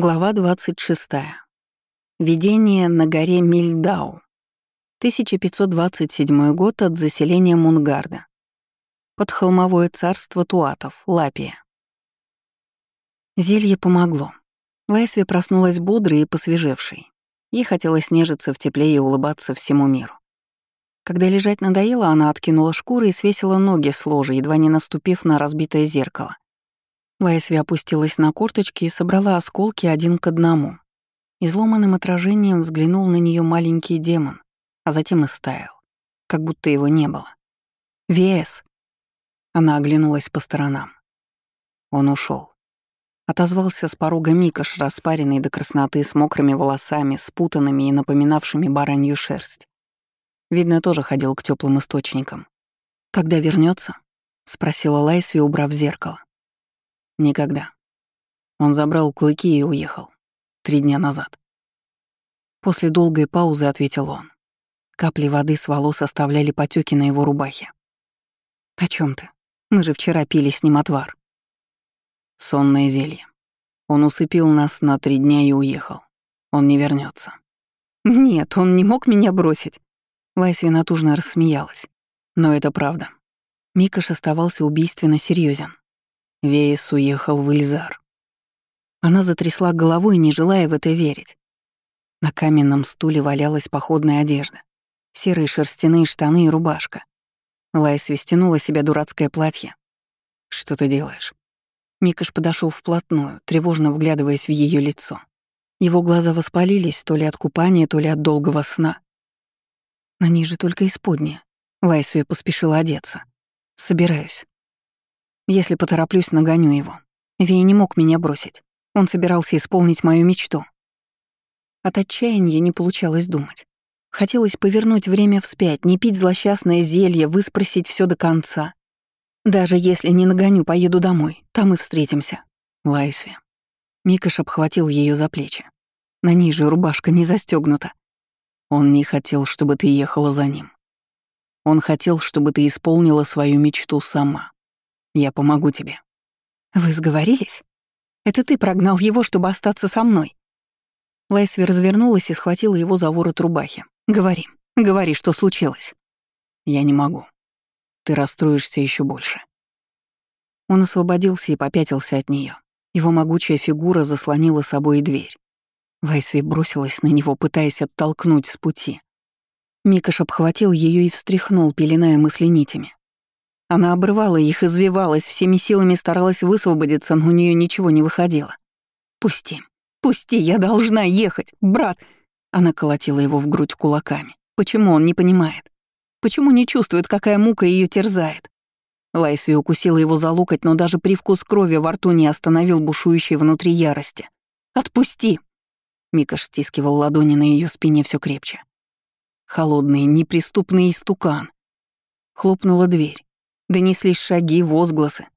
Глава 26. Видение на горе Мильдау. 1527 год от заселения Мунгарда. Подхолмовое царство Туатов, Лапия. Зелье помогло. Лайсви проснулась бодрой и посвежевшей. Ей хотелось нежиться в тепле и улыбаться всему миру. Когда лежать надоело, она откинула шкуры и свесила ноги с ложа, едва не наступив на разбитое зеркало. Лайсви опустилась на корточки и собрала осколки один к одному. Изломанным отражением взглянул на нее маленький демон, а затем и стаял, как будто его не было. «Вес!» Она оглянулась по сторонам. Он ушел. Отозвался с порога Микаш, распаренный до красноты, с мокрыми волосами, спутанными и напоминавшими баранью шерсть. Видно, тоже ходил к теплым источникам. «Когда вернется? спросила Лайсви, убрав зеркало. Никогда. Он забрал клыки и уехал. Три дня назад. После долгой паузы ответил он. Капли воды с волос оставляли потеки на его рубахе. «О чем ты? Мы же вчера пили с ним отвар». Сонное зелье. Он усыпил нас на три дня и уехал. Он не вернется. «Нет, он не мог меня бросить». Лайсве натужно рассмеялась. Но это правда. Микаш оставался убийственно серьезен. Вейс уехал в Ильзар. Она затрясла головой, не желая в это верить. На каменном стуле валялась походная одежда. Серые шерстяные штаны и рубашка. Лайсве стянула с себя дурацкое платье. «Что ты делаешь?» Микаш подошел вплотную, тревожно вглядываясь в ее лицо. Его глаза воспалились то ли от купания, то ли от долгого сна. На ней же только исподняя. Лайсу я поспешила одеться. «Собираюсь». Если потороплюсь, нагоню его. Вей не мог меня бросить. Он собирался исполнить мою мечту. От отчаяния не получалось думать. Хотелось повернуть время вспять, не пить злосчастное зелье, выспросить все до конца. Даже если не нагоню, поеду домой. Там и встретимся. Лайсви. Микаш обхватил ее за плечи. На ней же рубашка не застегнута. Он не хотел, чтобы ты ехала за ним. Он хотел, чтобы ты исполнила свою мечту сама. Я помогу тебе». «Вы сговорились? Это ты прогнал его, чтобы остаться со мной?» Лайсви развернулась и схватила его за ворот рубахи. «Говори, говори, что случилось». «Я не могу. Ты расстроишься еще больше». Он освободился и попятился от нее. Его могучая фигура заслонила собой дверь. Лайсви бросилась на него, пытаясь оттолкнуть с пути. Микаш обхватил ее и встряхнул, пеленая мысли нитями. Она обрывала их, извивалась, всеми силами старалась высвободиться, но у нее ничего не выходило. «Пусти, пусти, я должна ехать, брат!» Она колотила его в грудь кулаками. Почему он не понимает? Почему не чувствует, какая мука ее терзает? Лайсви укусила его за локоть, но даже привкус крови во рту не остановил бушующей внутри ярости. «Отпусти!» Мика стискивал ладони на ее спине все крепче. Холодный, неприступный истукан. Хлопнула дверь. Донеслись шаги, возгласы.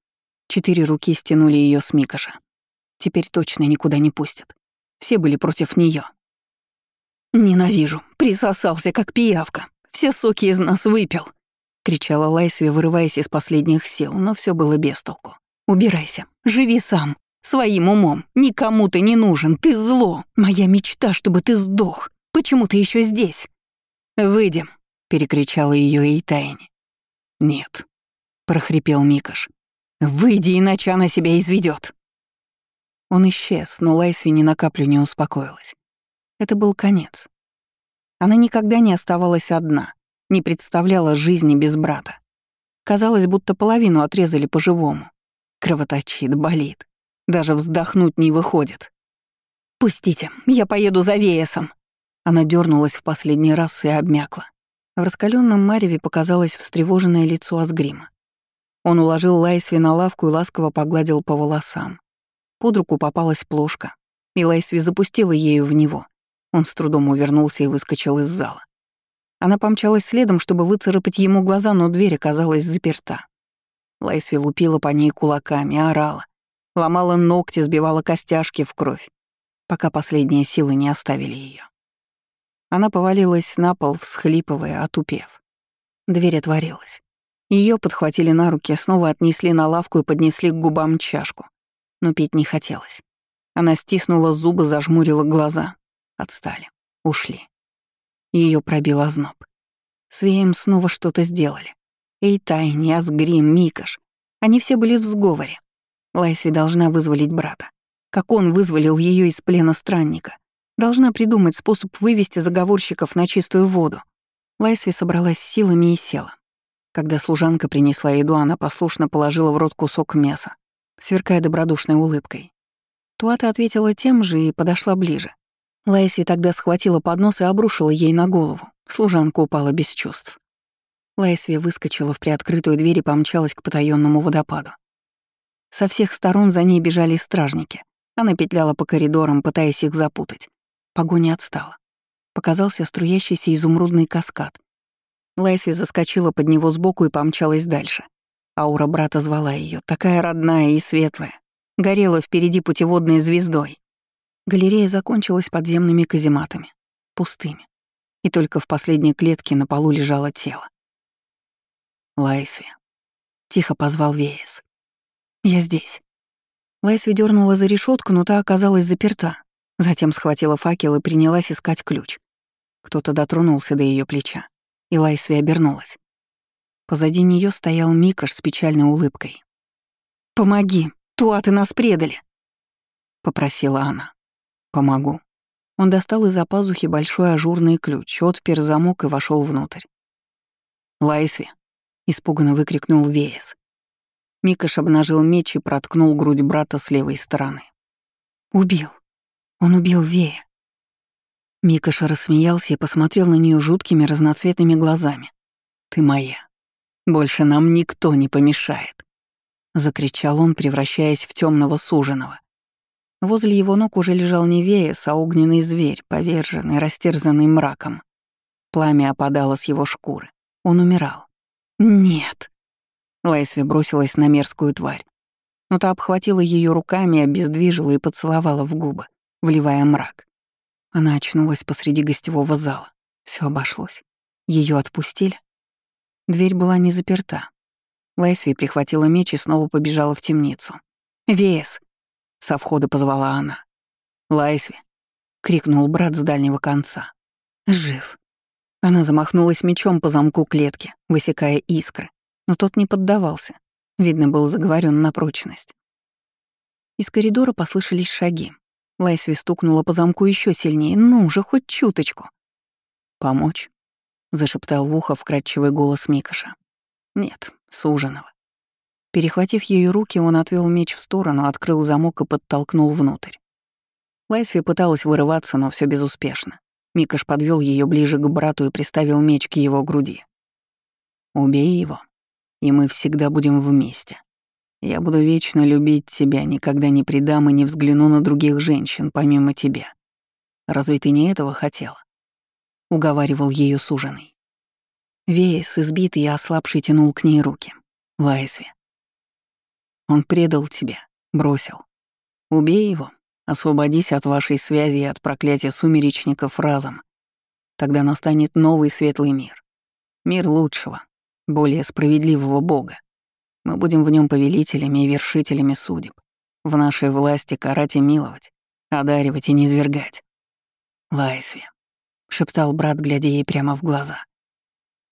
Четыре руки стянули ее с Микоша. Теперь точно никуда не пустят. Все были против нее. «Ненавижу. Присосался, как пиявка. Все соки из нас выпил», — кричала Лайсви, вырываясь из последних сил, но все было без толку. «Убирайся. Живи сам. Своим умом. Никому ты не нужен. Ты зло. Моя мечта, чтобы ты сдох. Почему ты еще здесь?» «Выйдем», — перекричала ее Эйтайни. «Нет», прохрипел Микаш. «Выйди, иначе она себя изведет. Он исчез, но Лайсви ни на каплю не успокоилась. Это был конец. Она никогда не оставалась одна, не представляла жизни без брата. Казалось, будто половину отрезали по-живому. Кровоточит, болит. Даже вздохнуть не выходит. «Пустите, я поеду за Веесом!» Она дернулась в последний раз и обмякла. В раскаленном мареве показалось встревоженное лицо Асгрима. Он уложил Лайсви на лавку и ласково погладил по волосам. Под руку попалась плошка, и Лайсви запустила ею в него. Он с трудом увернулся и выскочил из зала. Она помчалась следом, чтобы выцарапать ему глаза, но дверь оказалась заперта. Лайсви лупила по ней кулаками, орала. Ломала ногти, сбивала костяшки в кровь, пока последние силы не оставили ее. Она повалилась на пол, всхлипывая, отупев. Дверь отворилась. Ее подхватили на руки, снова отнесли на лавку и поднесли к губам чашку. Но пить не хотелось. Она стиснула зубы, зажмурила глаза. Отстали. Ушли. Ее пробил озноб. С Веем снова что-то сделали. Эйтай, Асгрим, Микаш. Они все были в сговоре. Лайсви должна вызволить брата. Как он вызволил ее из плена странника. Должна придумать способ вывести заговорщиков на чистую воду. Лайсви собралась силами и села. Когда служанка принесла еду, она послушно положила в рот кусок мяса, сверкая добродушной улыбкой. Туата ответила тем же и подошла ближе. Лайсви тогда схватила поднос и обрушила ей на голову. Служанка упала без чувств. Лайсви выскочила в приоткрытую дверь и помчалась к потаённому водопаду. Со всех сторон за ней бежали стражники. Она петляла по коридорам, пытаясь их запутать. Погоня отстала. Показался струящийся изумрудный каскад. Лайсви заскочила под него сбоку и помчалась дальше. Аура брата звала ее, такая родная и светлая. Горела впереди путеводной звездой. Галерея закончилась подземными казематами, пустыми. И только в последней клетке на полу лежало тело. Лайсви. Тихо позвал Веес. «Я здесь». Лайсви дернула за решетку, но та оказалась заперта. Затем схватила факел и принялась искать ключ. Кто-то дотронулся до ее плеча, и Лайсви обернулась. Позади нее стоял Микаш с печальной улыбкой. «Помоги, туаты нас предали!» — попросила она. «Помогу». Он достал из-за пазухи большой ажурный ключ, отпер замок и вошел внутрь. «Лайсви!» — испуганно выкрикнул Веес. Микаш обнажил меч и проткнул грудь брата с левой стороны. «Убил. Он убил Вея». Микаш рассмеялся и посмотрел на нее жуткими разноцветными глазами. «Ты моя. Больше нам никто не помешает», — закричал он, превращаясь в темного суженого. Возле его ног уже лежал не Веес, а огненный зверь, поверженный, растерзанный мраком. Пламя опадало с его шкуры. Он умирал. «Нет!» Лайсви бросилась на мерзкую тварь. Но та обхватила ее руками, обездвижила и поцеловала в губы, вливая мрак. Она очнулась посреди гостевого зала. Все обошлось. Ее отпустили. Дверь была не заперта. Лайсви прихватила меч и снова побежала в темницу. «Вес!» — со входа позвала она. «Лайсви!» — крикнул брат с дальнего конца. «Жив!» Она замахнулась мечом по замку клетки, высекая искры, но тот не поддавался. Видно, был заговорен на прочность. Из коридора послышались шаги. Лайсви стукнула по замку еще сильнее. «Ну уже хоть чуточку!» «Помочь?» — зашептал в ухо вкрадчивый голос Микоша. «Нет, суженого». Перехватив ее руки, он отвел меч в сторону, открыл замок и подтолкнул внутрь. Лайсви пыталась вырываться, но все безуспешно. Микаш подвел ее ближе к брату и приставил меч к его груди. «Убей его, и мы всегда будем вместе. Я буду вечно любить тебя, никогда не предам и не взгляну на других женщин, помимо тебя. Разве ты не этого хотела?» — уговаривал ее суженый. Веес, избитый и ослабший, тянул к ней руки. Лайсви. Он предал тебя, бросил. Убей его, освободись от вашей связи и от проклятия сумеречников разом. Тогда настанет новый светлый мир. Мир лучшего, более справедливого Бога. Мы будем в нем повелителями и вершителями судеб. В нашей власти карать и миловать, одаривать и низвергать. Лайсви, шептал брат, глядя ей прямо в глаза.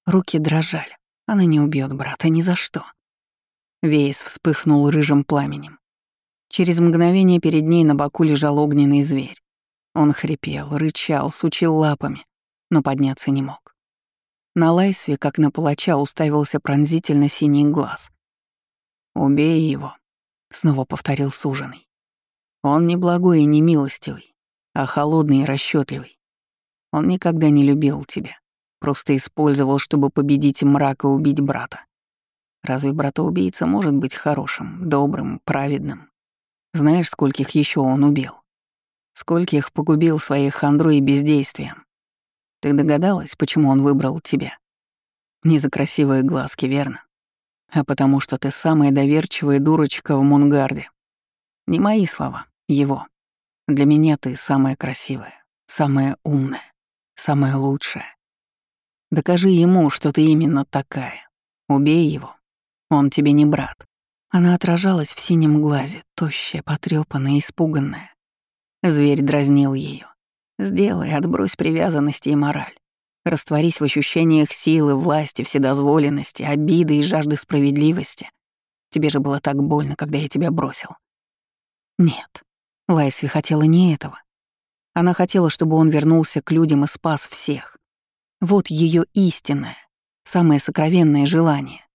Руки дрожали. Она не убьет брата ни за что. Вейс вспыхнул рыжим пламенем. Через мгновение перед ней на боку лежал огненный зверь. Он хрипел, рычал, сучил лапами, но подняться не мог. На Лайсве, как на палача, уставился пронзительно синий глаз. «Убей его», — снова повторил суженый. «Он не благой и не милостивый, а холодный и расчетливый. Он никогда не любил тебя, просто использовал, чтобы победить мрак и убить брата. Разве брата-убийца может быть хорошим, добрым, праведным? Знаешь, скольких еще он убил? Скольких погубил своей хандрой и бездействием? Ты догадалась, почему он выбрал тебя? Не за красивые глазки, верно? А потому что ты самая доверчивая дурочка в Мунгарде. Не мои слова, его. Для меня ты самая красивая, самая умная, самая лучшая. Докажи ему, что ты именно такая. Убей его. Он тебе не брат. Она отражалась в синем глазе, тощая, потрёпанная, испуганная. Зверь дразнил ее. Сделай, отбрось привязанности и мораль. Растворись в ощущениях силы, власти, вседозволенности, обиды и жажды справедливости. Тебе же было так больно, когда я тебя бросил. Нет, Лайсви хотела не этого. Она хотела, чтобы он вернулся к людям и спас всех. Вот ее истинное, самое сокровенное желание.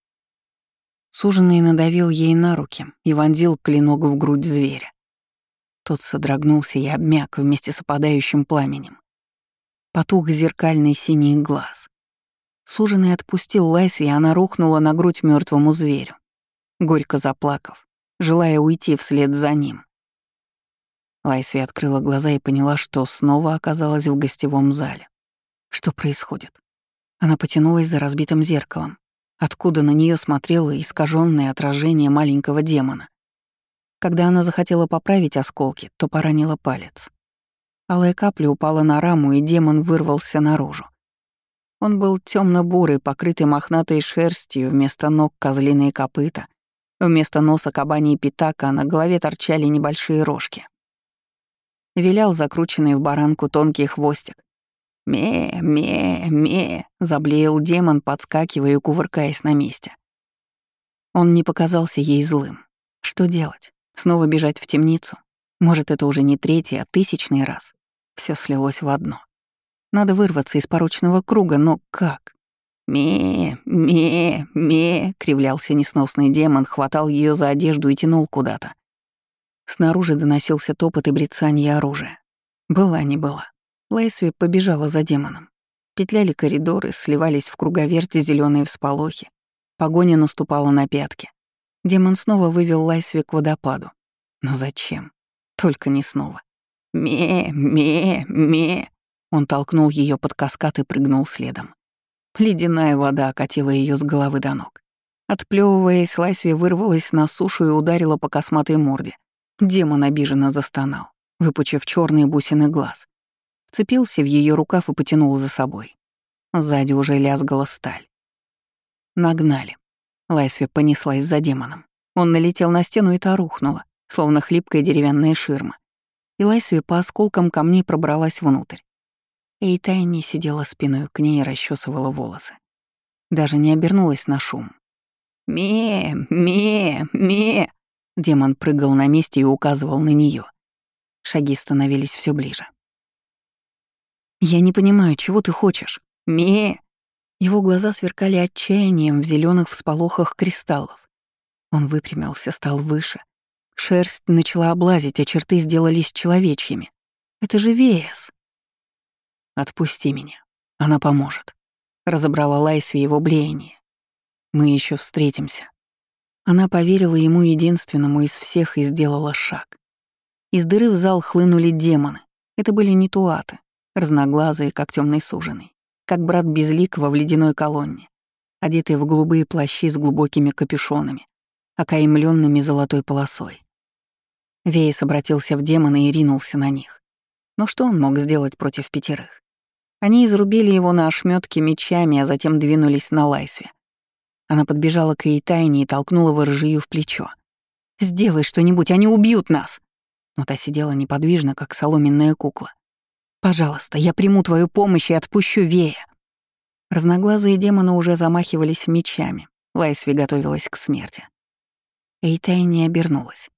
Суженный надавил ей на руки и вонзил клинок в грудь зверя. Тот содрогнулся и обмяк вместе с опадающим пламенем. Потух зеркальный синий глаз. Суженый отпустил Лайсви, и она рухнула на грудь мертвому зверю, горько заплакав, желая уйти вслед за ним. Лайсви открыла глаза и поняла, что снова оказалась в гостевом зале. Что происходит? Она потянулась за разбитым зеркалом, откуда на нее смотрело искаженное отражение маленького демона. Когда она захотела поправить осколки, то поранила палец. Алая капля упала на раму, и демон вырвался наружу. Он был темно бурый покрытый мохнатой шерстью, вместо ног — козлиные копыта, вместо носа — кабани пятак, а на голове торчали небольшие рожки. Вилял закрученный в баранку тонкий хвостик. «Ме, ме, ме!» — заблеял демон, подскакивая и кувыркаясь на месте. Он не показался ей злым. Что делать? Снова бежать в темницу? Может, это уже не третий, а тысячный раз. Все слилось в одно. Надо вырваться из порочного круга, но как? «Ме, ме, ме!» — кривлялся несносный демон, хватал ее за одежду и тянул куда-то. Снаружи доносился топот и брецанье оружия. Была не была. Лейсви побежала за демоном. Петляли коридоры, сливались в круговерти зеленые всполохи. Погоня наступала на пятки. Демон снова вывел Лайсви к водопаду. Но зачем? Только не снова. «Ме, ме, ме!» Он толкнул ее под каскад и прыгнул следом. Ледяная вода окатила ее с головы до ног. Отплевываясь, Лайсви вырвалась на сушу и ударила по косматой морде. Демон обиженно застонал, выпучив черные бусины глаз. Вцепился в ее рукав и потянул за собой. Сзади уже лязгала сталь. Нагнали. Лайсви понеслась за демоном. Он налетел на стену, и та рухнула, словно хлипкая деревянная ширма. И по осколкам камней пробралась внутрь. И Тайни сидела спиной к ней и расчесывала волосы. Даже не обернулась на шум. «Ме, ме, ме!» Демон прыгал на месте и указывал на нее. Шаги становились все ближе. «Я не понимаю, чего ты хочешь?» «Ме!» Его глаза сверкали отчаянием в зеленых всполохах кристаллов. Он выпрямился, стал выше. Шерсть начала облазить, а черты сделались человечьими. Это же Веяс. «Отпусти меня. Она поможет», — разобрала Лайсви его блеяние. «Мы еще встретимся». Она поверила ему единственному из всех и сделала шаг. Из дыры в зал хлынули демоны. Это были не туаты, разноглазые, как темный суженый как брат Безликого в ледяной колонне, одетые в голубые плащи с глубокими капюшонами, окаймленными золотой полосой. Вейс обратился в демона и ринулся на них. Но что он мог сделать против пятерых? Они изрубили его на ошметке мечами, а затем двинулись на Лайсве. Она подбежала к Эйтайне и толкнула ворожию в плечо. «Сделай что-нибудь, они убьют нас!» Но та сидела неподвижно, как соломенная кукла. Пожалуйста, я приму твою помощь и отпущу Вея». Разноглазые демоны уже замахивались мечами. Лайсви готовилась к смерти. Эйтай не обернулась.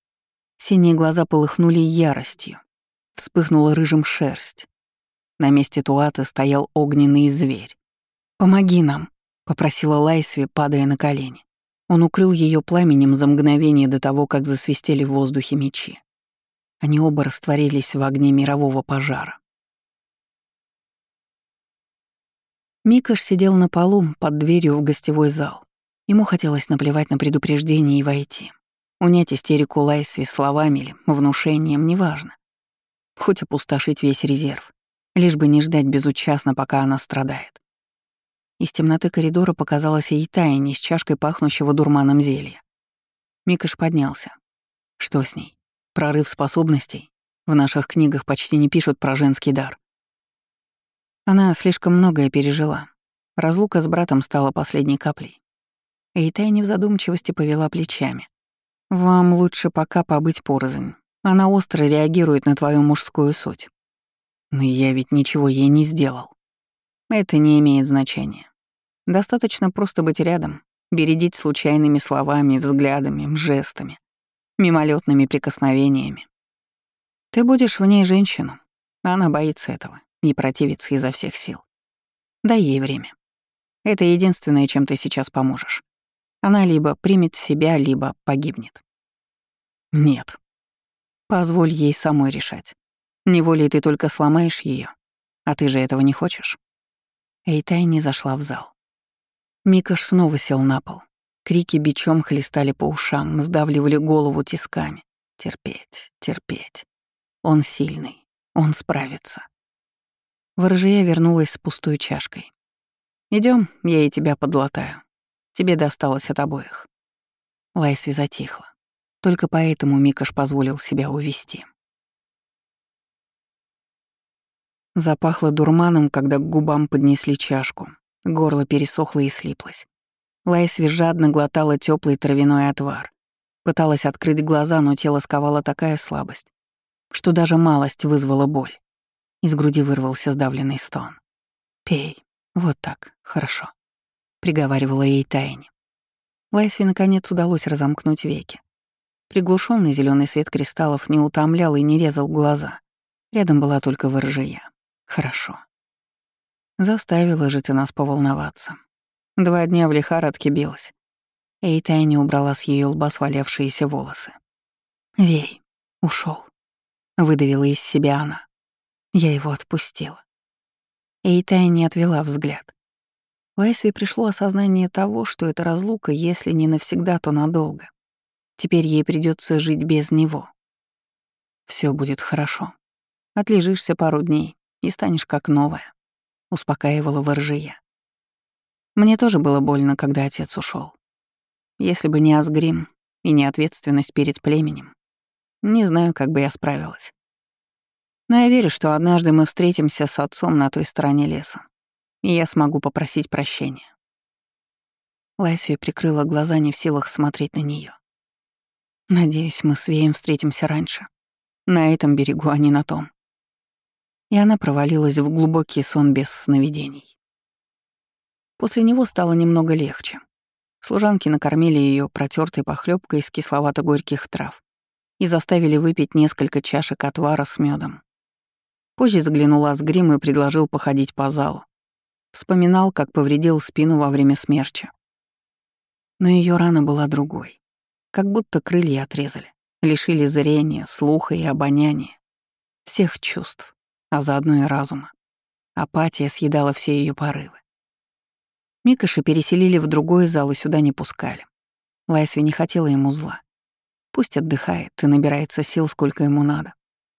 Синие глаза полыхнули яростью. Вспыхнула рыжим шерсть. На месте Туата стоял огненный зверь. «Помоги нам», — попросила Лайсви, падая на колени. Он укрыл ее пламенем за мгновение до того, как засвистели в воздухе мечи. Они оба растворились в огне мирового пожара. Микаш сидел на полу под дверью в гостевой зал. Ему хотелось наплевать на предупреждение и войти. Унять истерику Лайсви словами или внушением, неважно. Хоть опустошить весь резерв, лишь бы не ждать безучастно, пока она страдает. Из темноты коридора показалась ей Тайни с чашкой пахнущего дурманом зелья. Микаш поднялся. Что с ней? Прорыв способностей? В наших книгах почти не пишут про женский дар. Она слишком многое пережила. Разлука с братом стала последней каплей. И тайне в задумчивости повела плечами. «Вам лучше пока побыть порознь. Она остро реагирует на твою мужскую суть. Но я ведь ничего ей не сделал. Это не имеет значения. Достаточно просто быть рядом, бередить случайными словами, взглядами, жестами, мимолетными прикосновениями. Ты будешь в ней женщину, она боится этого, не противится изо всех сил. Дай ей время. Это единственное, чем ты сейчас поможешь. Она либо примет себя, либо погибнет. Нет. Позволь ей самой решать. Неволей ты только сломаешь ее, а ты же этого не хочешь. Эйтай не зашла в зал. Микаш снова сел на пол. Крики бичом хлестали по ушам, сдавливали голову тисками. Терпеть, терпеть. Он сильный, он справится. Ворожья вернулась с пустой чашкой. Идем, я и тебя подлатаю. Тебе досталось от обоих». Лайсви затихла. Только поэтому Микаш позволил себя увести. Запахло дурманом, когда к губам поднесли чашку. Горло пересохло и слиплось. Лайсви жадно глотала теплый травяной отвар. Пыталась открыть глаза, но тело сковала такая слабость, что даже малость вызвала боль. Из груди вырвался сдавленный стон. «Пей. Вот так. Хорошо», — приговаривала ей Тайни. Лайсви наконец удалось разомкнуть веки. Приглушенный зеленый свет кристаллов не утомлял и не резал глаза. Рядом была только воржия. Хорошо. Заставила же ты нас поволноваться. Два дня в лихорадке билась. Эй, Тайни убрала с ее лба свалявшиеся волосы. «Вей, ушел, выдавила из себя она. Я его отпустила. Эйтай не отвела взгляд. Лайсви пришло осознание того, что эта разлука, если не навсегда, то надолго. Теперь ей придется жить без него. Все будет хорошо. Отлежишься пару дней и станешь как новая, успокаивала воржия. Мне тоже было больно, когда отец ушел. Если бы не Асгрим и не ответственность перед племенем, не знаю, как бы я справилась. Но я верю, что однажды мы встретимся с отцом на той стороне леса, и я смогу попросить прощения. Лайсви прикрыла глаза, не в силах смотреть на нее. Надеюсь, мы с Веем встретимся раньше. На этом берегу, а не на том. И она провалилась в глубокий сон без сновидений. После него стало немного легче. Служанки накормили ее протертой похлебкой из кисловато-горьких трав и заставили выпить несколько чашек отвара с медом. Позже заглянул Асгрим и предложил походить по залу. Вспоминал, как повредил спину во время смерча. Но ее рана была другой. Как будто крылья отрезали, лишили зрения, слуха и обоняния. Всех чувств, а заодно и разума. Апатия съедала все ее порывы. Микоши переселили в другой зал и сюда не пускали. Лайсви не хотела ему зла. Пусть отдыхает и набирается сил, сколько ему надо.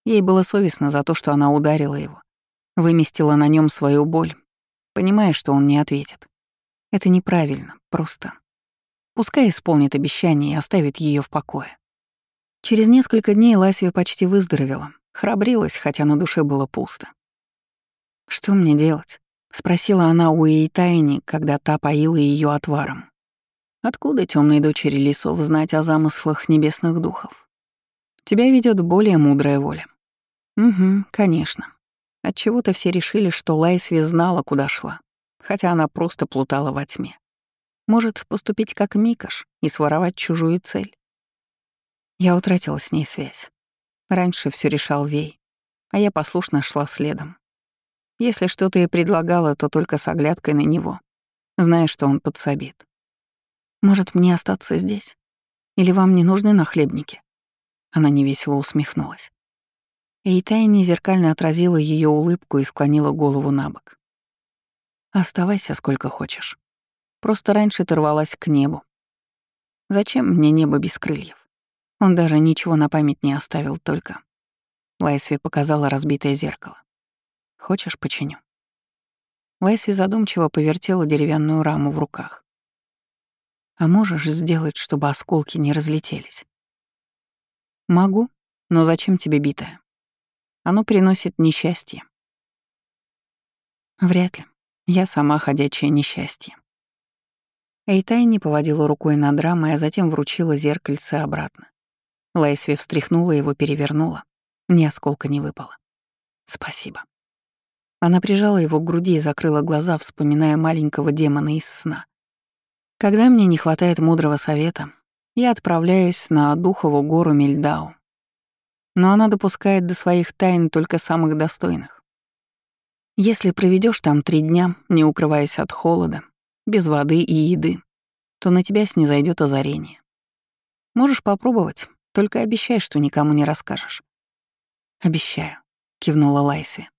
Ей было совестно за то, что она ударила его, выместила на нем свою боль, понимая, что он не ответит. Это неправильно, просто. Пускай исполнит обещание и оставит ее в покое. Через несколько дней Ласвия почти выздоровела, храбрилась, хотя на душе было пусто. «Что мне делать?» — спросила она у Эйтайни, когда та поила ее отваром. «Откуда темной дочери лесов знать о замыслах небесных духов? Тебя ведет более мудрая воля. Угу, конечно. Отчего-то все решили, что Лайсви знала, куда шла, хотя она просто плутала во тьме. Может, поступить как Микаш и своровать чужую цель? Я утратила с ней связь. Раньше все решал Вей, а я послушно шла следом. Если что-то и предлагала, то только с оглядкой на него, зная, что он подсобит. Может, мне остаться здесь? Или вам не нужны нахлебники? Она невесело усмехнулась. Эйтайни зеркально отразила ее улыбку и склонила голову на бок. «Оставайся сколько хочешь. Просто раньше ты рвалась к небу. Зачем мне небо без крыльев? Он даже ничего на память не оставил, только...» Лайсви показала разбитое зеркало. «Хочешь, починю?» Лайсви задумчиво повертела деревянную раму в руках. «А можешь сделать, чтобы осколки не разлетелись?» «Могу, но зачем тебе битая?» Оно приносит несчастье. Вряд ли. Я сама ходячее несчастье. Эйтай не поводила рукой над рамой, а затем вручила зеркальце обратно. Лайсви встряхнула его, перевернула. Ни осколка не выпало. «Спасибо». Она прижала его к груди и закрыла глаза, вспоминая маленького демона из сна. Когда мне не хватает мудрого совета, я отправляюсь на Духову гору Мельдау. Но она допускает до своих тайн только самых достойных. Если проведешь там три дня, не укрываясь от холода, без воды и еды, то на тебя снизойдет озарение. Можешь попробовать, только обещай, что никому не расскажешь. «Обещаю», — кивнула Лайсви.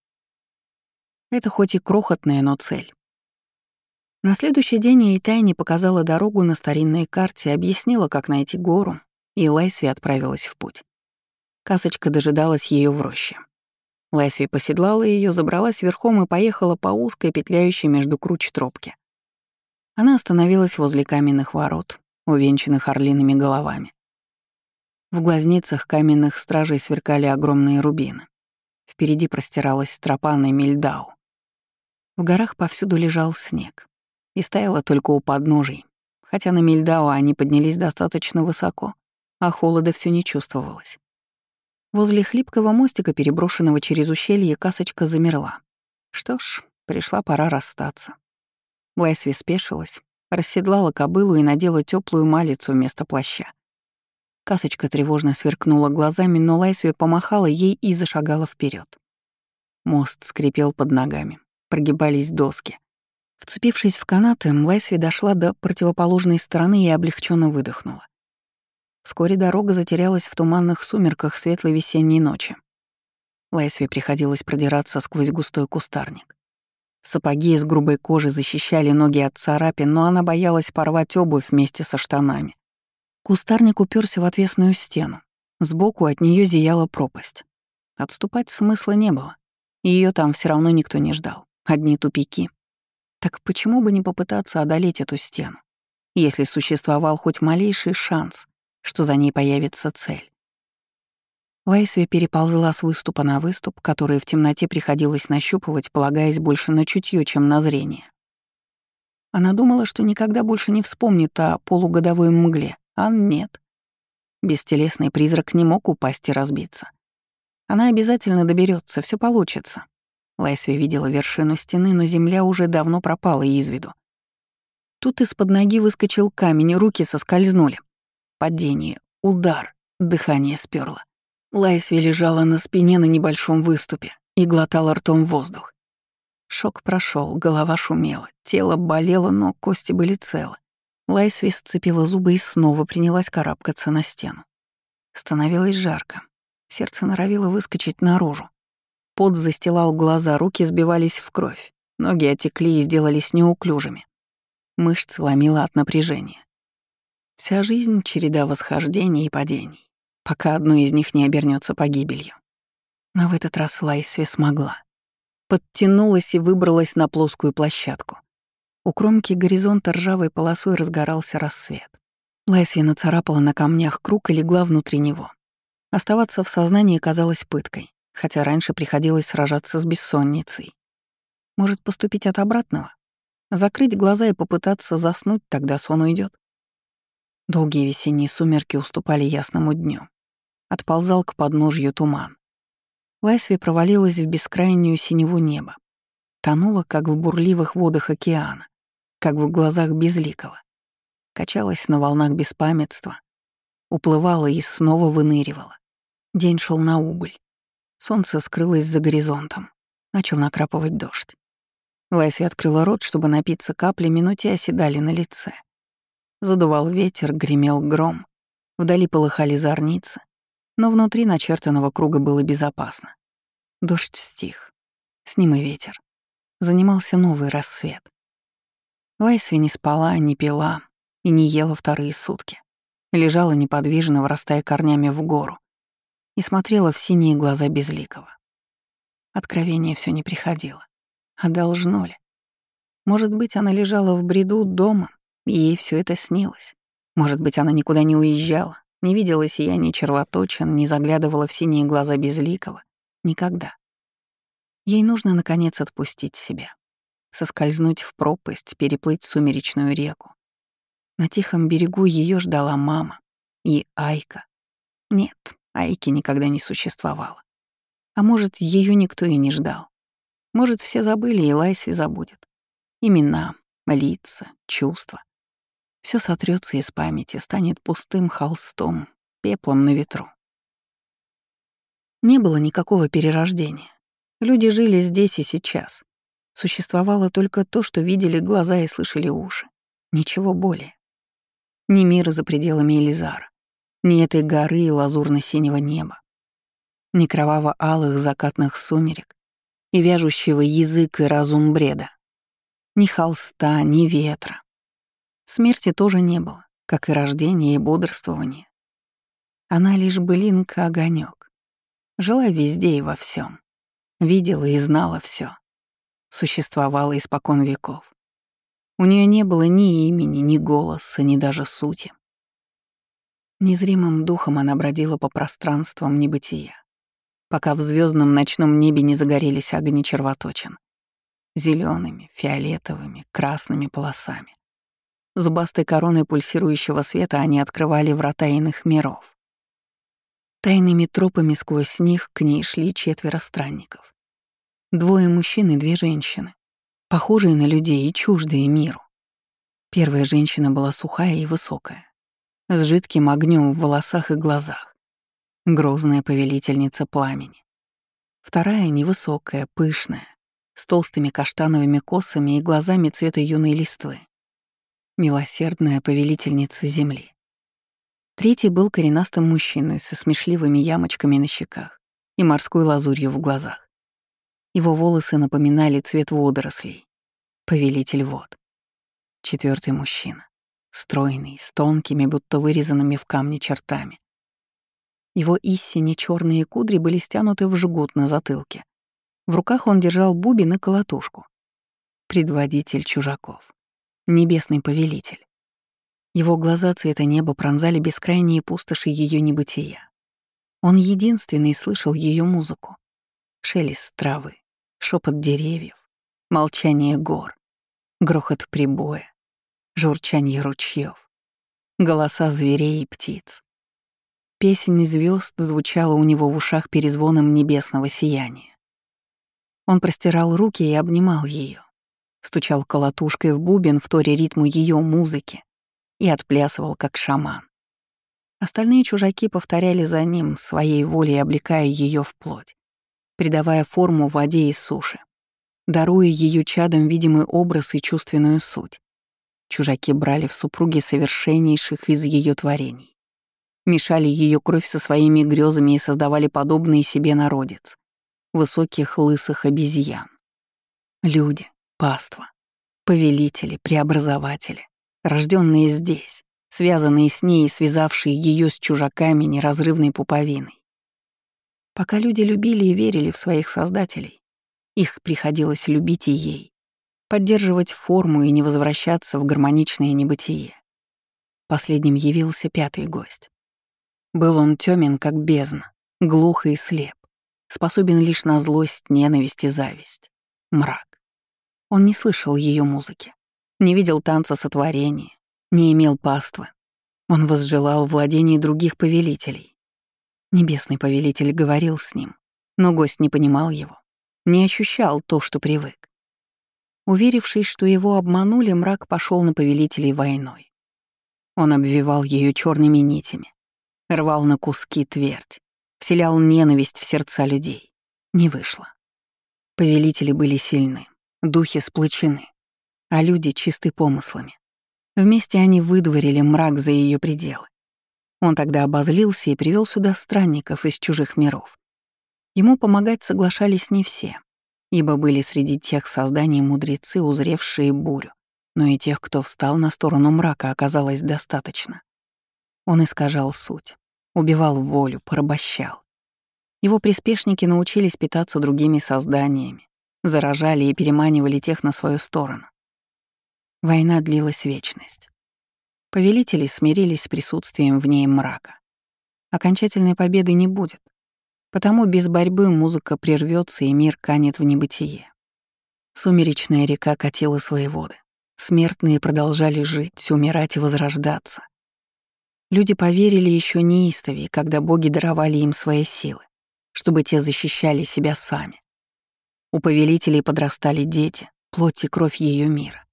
Это хоть и крохотная, но цель. На следующий день ей тайне показала дорогу на старинной карте, объяснила, как найти гору, и Лайсви отправилась в путь. Касочка дожидалась ее в роще. Лайсви поседлала ее, забралась верхом и поехала по узкой, петляющей между круч тропке. Она остановилась возле каменных ворот, увенчанных орлиными головами. В глазницах каменных стражей сверкали огромные рубины. Впереди простиралась тропа на Мильдау. В горах повсюду лежал снег. И стояла только у подножий, хотя на Мильдау они поднялись достаточно высоко, а холода все не чувствовалось. Возле хлипкого мостика, переброшенного через ущелье, касочка замерла. Что ж, пришла пора расстаться. Лайсви спешилась, расседлала кобылу и надела теплую малицу вместо плаща. Касочка тревожно сверкнула глазами, но Лайсви помахала ей и зашагала вперед. Мост скрипел под ногами, прогибались доски. Вцепившись в канаты, Лайсви дошла до противоположной стороны и облегченно выдохнула. Вскоре дорога затерялась в туманных сумерках светлой весенней ночи. Лайсви приходилось продираться сквозь густой кустарник. Сапоги из грубой кожи защищали ноги от царапин, но она боялась порвать обувь вместе со штанами. Кустарник уперся в отвесную стену. Сбоку от нее зияла пропасть. Отступать смысла не было. Ее там все равно никто не ждал. Одни тупики. Так почему бы не попытаться одолеть эту стену, если существовал хоть малейший шанс, что за ней появится цель. Лайсви переползла с выступа на выступ, который в темноте приходилось нащупывать, полагаясь больше на чутье, чем на зрение. Она думала, что никогда больше не вспомнит о полугодовой мгле, а нет. Бестелесный призрак не мог упасть и разбиться. Она обязательно доберется, все получится. Лайсви видела вершину стены, но земля уже давно пропала из виду. Тут из-под ноги выскочил камень, руки соскользнули. Падение, удар, дыхание сперло. Лайсви лежала на спине на небольшом выступе и глотала ртом воздух. Шок прошел, голова шумела, тело болело, но кости были целы. Лайсви сцепила зубы и снова принялась карабкаться на стену. Становилось жарко. Сердце норовило выскочить наружу. Пот застилал глаза, руки сбивались в кровь, ноги отекли и сделались неуклюжими. Мышцы ломило от напряжения. Вся жизнь — череда восхождений и падений, пока одно из них не обернется погибелью. Но в этот раз Лайсви смогла. Подтянулась и выбралась на плоскую площадку. У кромки горизонта ржавой полосой разгорался рассвет. Лайсви нацарапала на камнях круг и легла внутри него. Оставаться в сознании казалось пыткой, хотя раньше приходилось сражаться с бессонницей. Может, поступить от обратного? Закрыть глаза и попытаться заснуть, тогда сон уйдет. Долгие весенние сумерки уступали ясному дню. Отползал к подножью туман. Лайсви провалилась в бескрайнюю синеву неба. Тонула, как в бурливых водах океана, как в глазах безликого. Качалась на волнах беспамятства. Уплывала и снова выныривала. День шел на убыль. Солнце скрылось за горизонтом. Начал накрапывать дождь. Лайсви открыла рот, чтобы напиться каплями, но те оседали на лице. Задувал ветер, гремел гром. Вдали полыхали зорницы. Но внутри начертанного круга было безопасно. Дождь стих. С ним и ветер. Занимался новый рассвет. Лайсви не спала, не пила и не ела вторые сутки. Лежала неподвижно, вырастая корнями в гору, и смотрела в синие глаза безликого. Откровение все не приходило. А должно ли? Может быть, она лежала в бреду дома, ей все это снилось. Может быть, она никуда не уезжала, не видела сияния червоточин, не заглядывала в синие глаза безликого. Никогда. Ей нужно, наконец, отпустить себя. Соскользнуть в пропасть, переплыть сумеречную реку. На тихом берегу ее ждала мама и Айка. Нет, Айки никогда не существовало. А может, ее никто и не ждал. Может, все забыли, и Лайсви забудет. Имена, лица, чувства. Все сотрется из памяти, станет пустым холстом, пеплом на ветру. Не было никакого перерождения. Люди жили здесь и сейчас. Существовало только то, что видели глаза и слышали уши. Ничего более. Ни мира за пределами Элизара, ни этой горы и лазурно-синего неба, ни кроваво-алых закатных сумерек и вяжущего язык и разум бреда, ни холста, ни ветра. Смерти тоже не было, как и рождения и бодрствования. Она лишь былинка огонек, жила везде и во всем, видела и знала все, существовала испокон веков. У нее не было ни имени, ни голоса, ни даже сути. Незримым духом она бродила по пространствам небытия, пока в звездном ночном небе не загорелись огни червоточин. зелеными, фиолетовыми, красными полосами. Зубастой короной пульсирующего света они открывали врата иных миров. Тайными тропами сквозь них к ней шли четверо странников. Двое мужчин и две женщины, похожие на людей и чуждые миру. Первая женщина была сухая и высокая, с жидким огнем в волосах и глазах. Грозная повелительница пламени. Вторая — невысокая, пышная, с толстыми каштановыми косами и глазами цвета юной листвы. Милосердная повелительница земли. Третий был коренастым мужчиной со смешливыми ямочками на щеках и морской лазурью в глазах. Его волосы напоминали цвет водорослей. Повелитель вод. Четвертый мужчина стройный, с тонкими, будто вырезанными в камне чертами. Его истине черные кудри были стянуты в жгут на затылке. В руках он держал бубен и колотушку. Предводитель чужаков. Небесный повелитель. Его глаза цвета неба пронзали бескрайние пустоши ее небытия. Он единственный слышал ее музыку. Шелест травы, шепот деревьев, молчание гор, грохот прибоя, журчанье ручьев, голоса зверей и птиц. Песень звезд звучала у него в ушах перезвоном небесного сияния. Он простирал руки и обнимал ее, стучал колотушкой в бубен в торе ритму ее музыки и отплясывал, как шаман. Остальные чужаки повторяли за ним, своей волей облекая ее в плоть, придавая форму воде и суше, даруя ее чадам видимый образ и чувственную суть. Чужаки брали в супруги совершеннейших из ее творений. Мешали ее кровь со своими грезами и создавали подобный себе народец. Высоких лысых обезьян. Люди, паства, повелители, преобразователи, рожденные здесь, связанные с ней и связавшие ее с чужаками неразрывной пуповиной. Пока люди любили и верили в своих создателей, их приходилось любить и ей, поддерживать форму и не возвращаться в гармоничное небытие. Последним явился пятый гость. Был он тёмен, как бездна, глух и слеп, способен лишь на злость, ненависть и зависть. Мрак. Он не слышал ее музыки, не видел танца сотворения, не имел паствы. Он возжелал владений других повелителей. Небесный повелитель говорил с ним, но гость не понимал его, не ощущал то, что привык. Уверившись, что его обманули, мрак пошел на повелителей войной. Он обвивал ее черными нитями, рвал на куски твердь, вселял ненависть в сердца людей. Не вышло. Повелители были сильны, духи сплочены, а люди чисты помыслами. Вместе они выдворили мрак за ее пределы. Он тогда обозлился и привел сюда странников из чужих миров. Ему помогать соглашались не все ибо были среди тех созданий мудрецы, узревшие бурю, но и тех, кто встал на сторону мрака, оказалось достаточно. Он искажал суть, убивал волю, порабощал. Его приспешники научились питаться другими созданиями, заражали и переманивали тех на свою сторону. Война длилась вечность. Повелители смирились с присутствием в ней мрака. Окончательной победы не будет, Потому без борьбы музыка прервется и мир канет в небытие. Сумеречная река катила свои воды. Смертные продолжали жить, умирать и возрождаться. Люди поверили еще неистовее, когда боги даровали им свои силы, чтобы те защищали себя сами. У повелителей подрастали дети, плоть и кровь ее мира,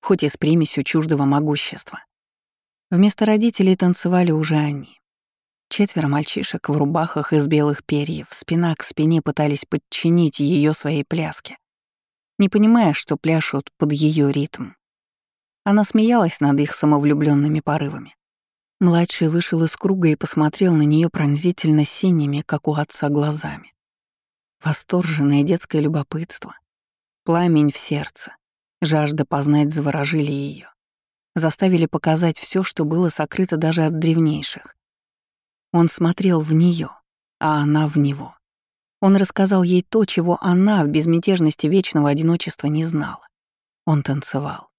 хоть и с примесью чуждого могущества. Вместо родителей танцевали уже они. Четверо мальчишек в рубахах из белых перьев спина к спине пытались подчинить ее своей пляске, не понимая, что пляшут под ее ритм. Она смеялась над их самовлюбленными порывами. Младший вышел из круга и посмотрел на нее пронзительно синими, как у отца, глазами. Восторженное детское любопытство, пламень в сердце, жажда познать заворожили ее, заставили показать все, что было сокрыто даже от древнейших. Он смотрел в нее, а она в него. Он рассказал ей то, чего она в безмятежности вечного одиночества не знала. Он танцевал.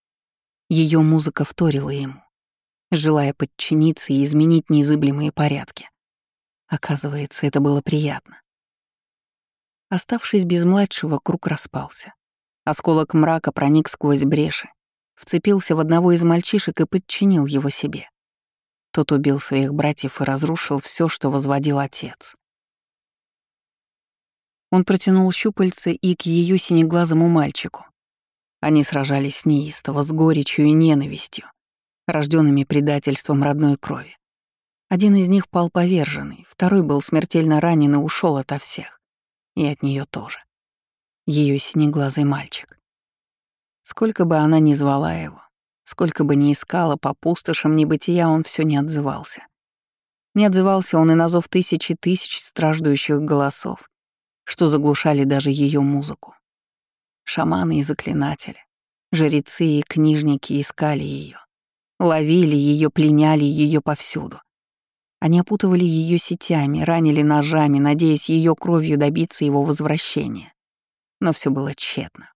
Ее музыка вторила ему, желая подчиниться и изменить неизыблемые порядки. Оказывается, это было приятно. Оставшись без младшего, круг распался. Осколок мрака проник сквозь бреши, вцепился в одного из мальчишек и подчинил его себе. Тот убил своих братьев и разрушил все, что возводил отец. Он протянул щупальца и к ее синеглазому мальчику. Они сражались неистово, с горечью и ненавистью, рожденными предательством родной крови. Один из них пал поверженный, второй был смертельно ранен и ушел ото всех. И от нее тоже. Ее синеглазый мальчик. Сколько бы она ни звала его, сколько бы ни искала по пустошам небытия, он все не отзывался. Не отзывался он и на зов тысячи тысяч страждущих голосов, что заглушали даже ее музыку. Шаманы и заклинатели, жрецы и книжники искали ее, ловили ее, пленяли ее повсюду. Они опутывали ее сетями, ранили ножами, надеясь ее кровью добиться его возвращения. Но все было тщетно.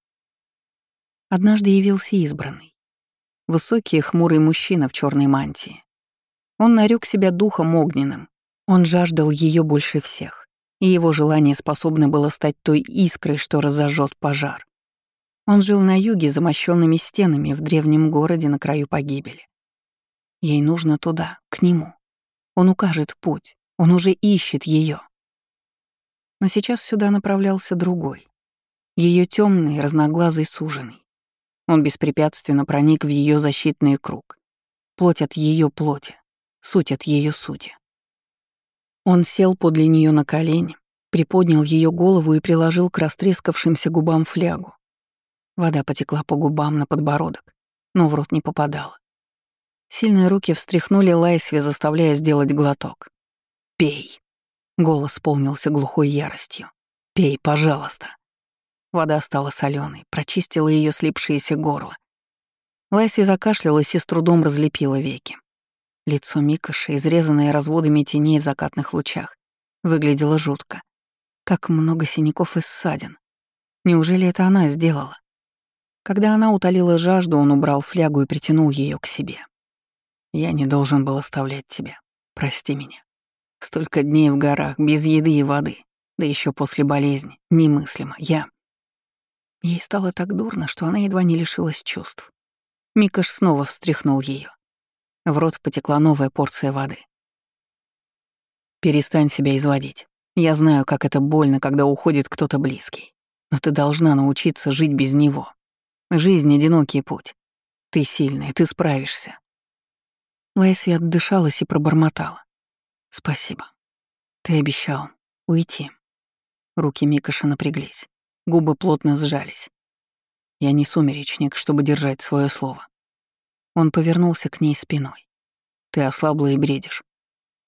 Однажды явился избранный. Высокий хмурый мужчина в черной мантии. Он нарек себя духом огненным. Он жаждал ее больше всех и его желание способно было стать той искрой, что разожжет пожар. Он жил на юге, замощенными стенами, в древнем городе на краю погибели. Ей нужно туда, к нему. Он укажет путь, он уже ищет ее. Но сейчас сюда направлялся другой. Ее темный, разноглазый суженый. Он беспрепятственно проник в ее защитный круг. Плоть от ее плоти, суть от ее сути. Он сел подле нее на колени, приподнял ее голову и приложил к растрескавшимся губам флягу. Вода потекла по губам на подбородок, но в рот не попадала. Сильные руки встряхнули Лайсви, заставляя сделать глоток. «Пей!» — голос полнился глухой яростью. «Пей, пожалуйста!» Вода стала соленой, прочистила ее слипшееся горло. Лайсви закашлялась и с трудом разлепила веки. Лицо Микоши, изрезанное разводами теней в закатных лучах, выглядело жутко. Как много синяков и ссадин. Неужели это она сделала? Когда она утолила жажду, он убрал флягу и притянул ее к себе. «Я не должен был оставлять тебя. Прости меня. Столько дней в горах, без еды и воды, да еще после болезни. Немыслимо. Я...» Ей стало так дурно, что она едва не лишилась чувств. Микаш снова встряхнул ее. В рот потекла новая порция воды. «Перестань себя изводить. Я знаю, как это больно, когда уходит кто-то близкий. Но ты должна научиться жить без него. Жизнь — одинокий путь. Ты сильная, ты справишься». Лайсви отдышалась и пробормотала. «Спасибо. Ты обещал уйти». Руки Микаша напряглись, губы плотно сжались. Я не сумеречник, чтобы держать свое слово. Он повернулся к ней спиной. «Ты ослабла и бредишь.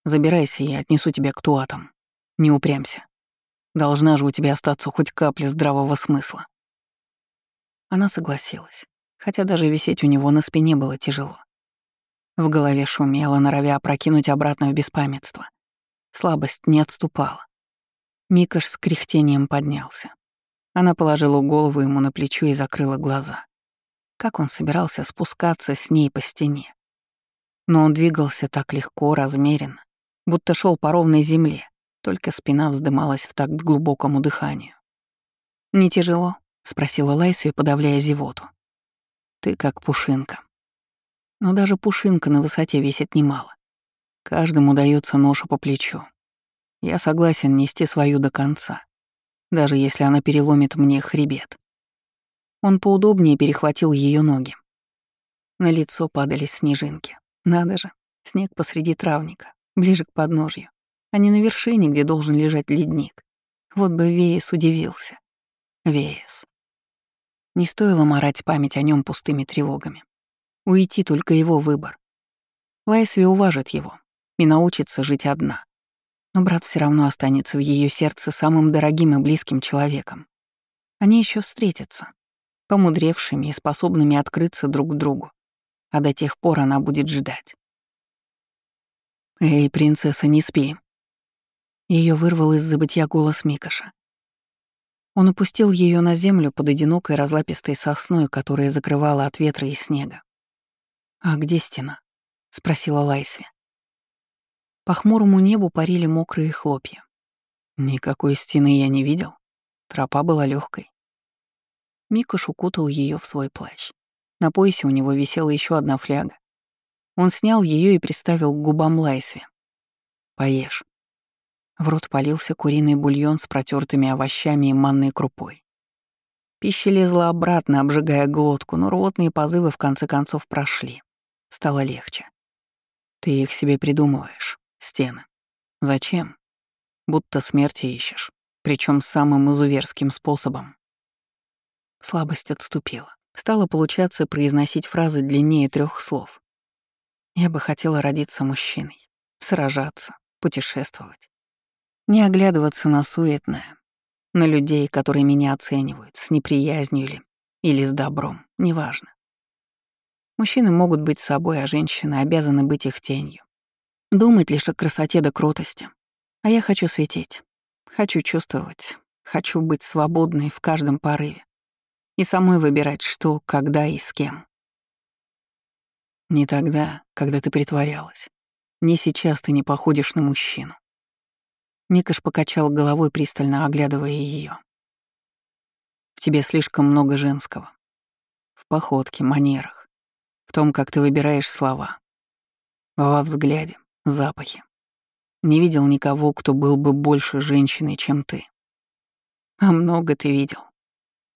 Забирайся, я отнесу тебя к туатам. Не упрямься. Должна же у тебя остаться хоть капля здравого смысла». Она согласилась, хотя даже висеть у него на спине было тяжело. В голове шумело, норовя опрокинуть обратно в беспамятство. Слабость не отступала. Микаш с кряхтением поднялся. Она положила голову ему на плечо и закрыла глаза. Как он собирался спускаться с ней по стене? Но он двигался так легко, размеренно, будто шел по ровной земле, только спина вздымалась в такт глубокому дыханию. «Не тяжело?» — спросила Лайсви, подавляя зевоту. «Ты как пушинка». Но даже пушинка на высоте весит немало. Каждому дается ноша по плечу. Я согласен нести свою до конца, даже если она переломит мне хребет. Он поудобнее перехватил ее ноги. На лицо падали снежинки. Надо же, снег посреди травника, ближе к подножью, а не на вершине, где должен лежать ледник. Вот бы Веес удивился. Веес. Не стоило морать память о нем пустыми тревогами. Уйти только его выбор. Лайсви уважит его и научится жить одна. Но брат все равно останется в ее сердце самым дорогим и близким человеком. Они еще встретятся, помудревшими и способными открыться друг другу. А до тех пор она будет ждать. «Эй, принцесса, не спи!» Ее вырвал из забытья голос Микаша. Он опустил ее на землю под одинокой разлапистой сосной, которая закрывала от ветра и снега. «А где стена?» — спросила Лайсви. По хмурому небу парили мокрые хлопья. Никакой стены я не видел. Тропа была легкой. Микош укутал ее в свой плащ. На поясе у него висела еще одна фляга. Он снял ее и приставил к губам Лайсви. «Поешь». В рот полился куриный бульон с протертыми овощами и манной крупой. Пища лезла обратно, обжигая глотку, но рвотные позывы в конце концов прошли. Стало легче. Ты их себе придумываешь, стены. Зачем? Будто смерти ищешь, причем самым изуверским способом. Слабость отступила. Стало получаться произносить фразы длиннее трех слов. Я бы хотела родиться мужчиной, сражаться, путешествовать. Не оглядываться на суетное, на людей, которые меня оценивают, с неприязнью ли, или с добром, неважно. Мужчины могут быть собой, а женщины обязаны быть их тенью. Думать лишь о красоте да кротости. А я хочу светить, хочу чувствовать, хочу быть свободной в каждом порыве и самой выбирать, что, когда и с кем. Не тогда, когда ты притворялась. Не сейчас ты не походишь на мужчину. Микаш покачал головой, пристально оглядывая ее. В тебе слишком много женского. В походке, манерах, том, как ты выбираешь слова. Во взгляде, запахе. Не видел никого, кто был бы больше женщиной, чем ты. А много ты видел.